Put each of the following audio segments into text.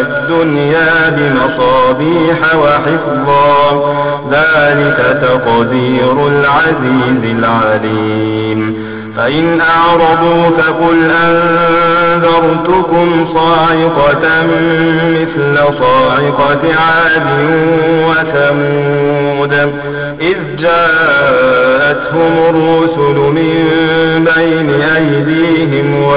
الدنيا بمصابيح وحفظا. ذلك تقدير العزيز العليم. فإن أعرضوا فقل أنذرتكم صاعقة مثل صاعقة عاد وثمود. إذ جاءتهم الرسل من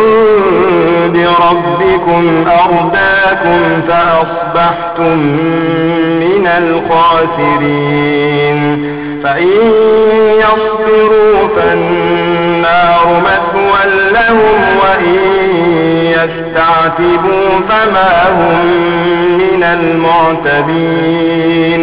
ظننتم بربكم أرداكم فأصبحتم من الخاسرين. فإن يصبروا فالنار مثوى لهم وإن يستعتبوا فما هم من المعتبين.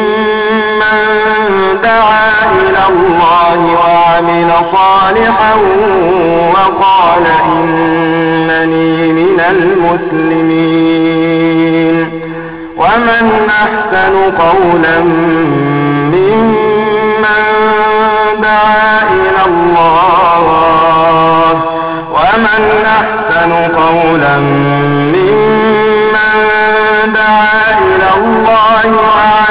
دعا إلى الله وعمل صالحا وقال إنني من المسلمين. ومن أحسن قولا ممن دعا إلى الله. ومن أحسن قولا ممن دعا إلى الله وعمل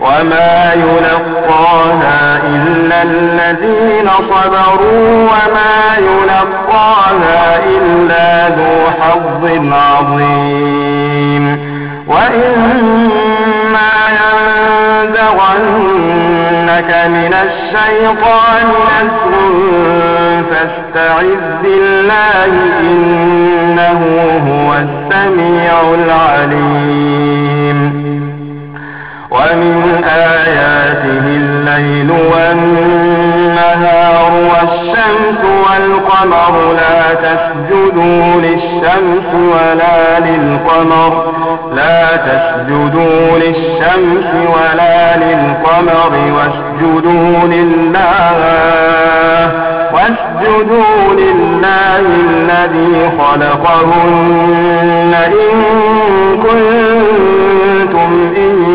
وما يلقاها إلا الذين صبروا وما يلقاها إلا ذو حظ عظيم وإما ينزغنك من الشيطان نزغ فاستعذ بالله إنه هو السميع العليم ومن آياته الليل والنهار والشمس والقمر لا تسجدوا للشمس ولا للقمر لا تسجدوا للشمس ولا للقمر واسجدوا لله واسجدوا لله الذي خلقهن إن كنتم إياه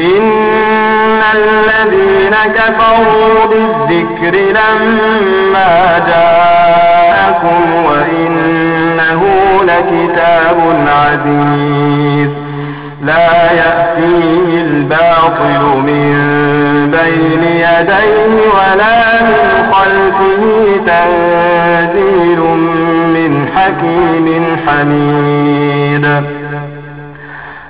إن الذين كفروا بالذكر لما جاءكم وإنه لكتاب عزيز. لا يأتيه الباطل من بين يديه ولا من خلفه تنزيل من حكيم حميد.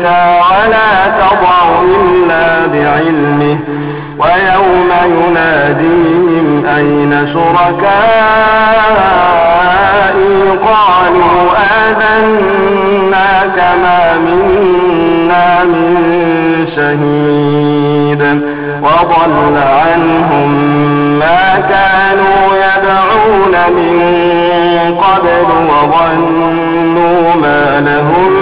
ولا تضع إلا بعلمه ويوم يناديهم أين شركائي قالوا آذنا كما منا من شهيد وضل عنهم ما كانوا يدعون من قبل وظنوا ما لهم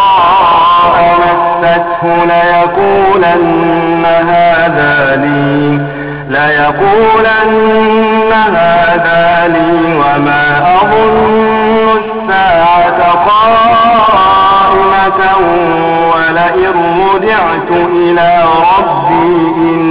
مسته ليقولن هذا لي ليقولن هذا لي وما أظن الساعة قائمة ولئن رجعت إلى ربي إن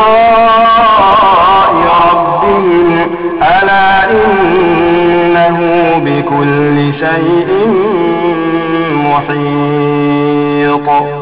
لقاء ربهم ألا إنه بكل شيء محيط.